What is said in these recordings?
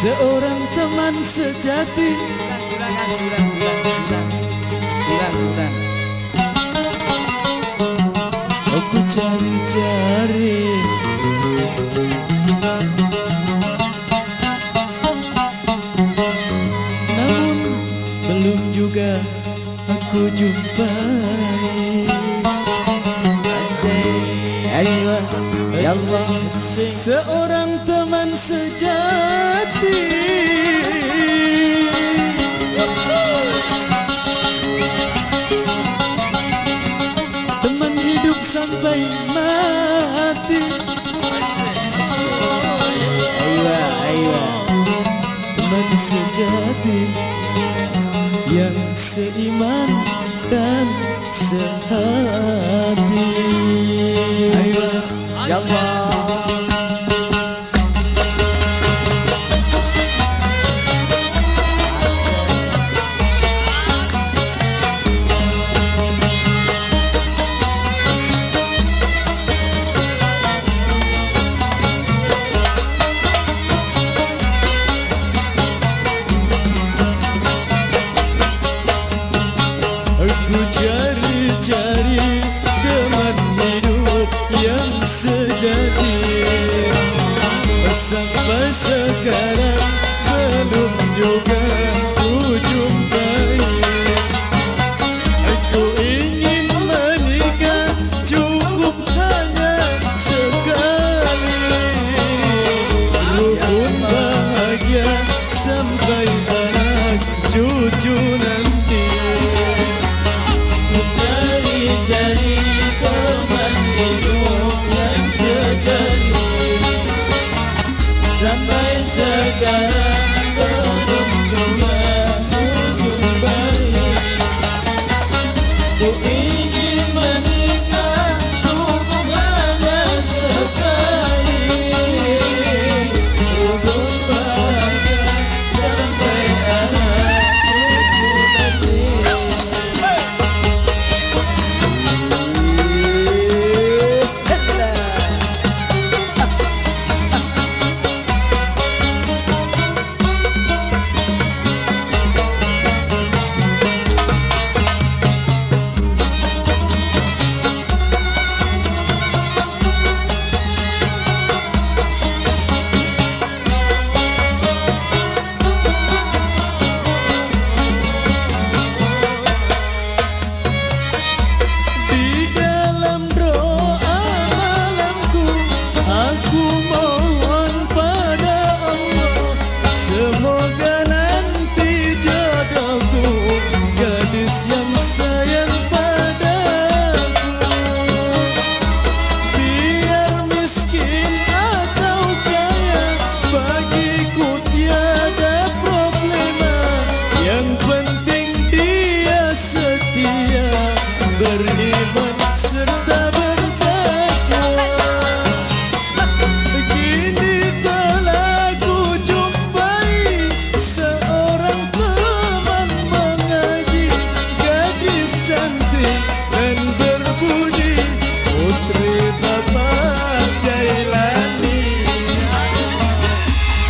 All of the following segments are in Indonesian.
Seorang teman sejati Kurang, kurang, kurang, kurang. Allah Seorang teman sejati. Teman hidup sampai mati. Aywa, aywa Teman sejati Yang seiman dan sehati. Aywa 阳光 segera belum juga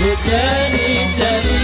تاني تاني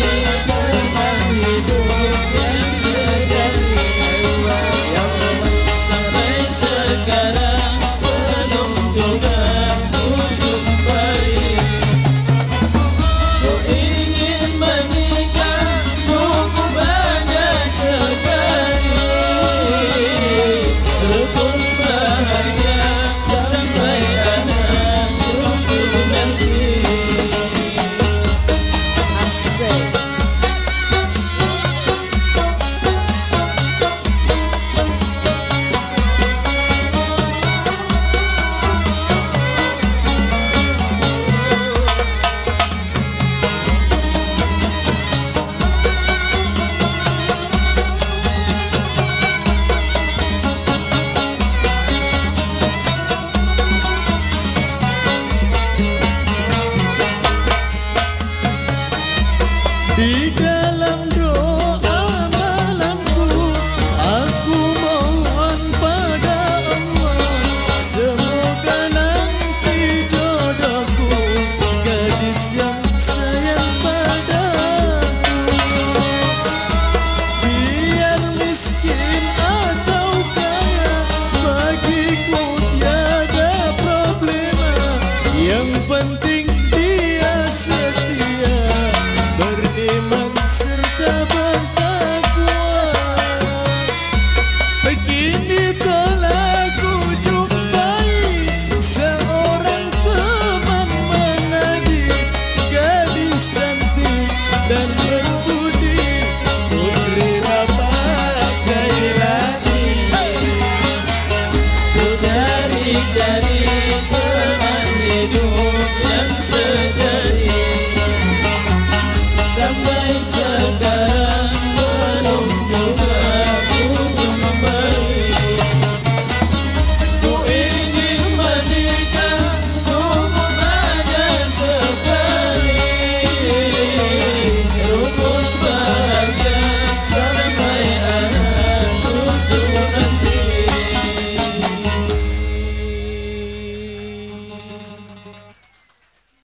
sampai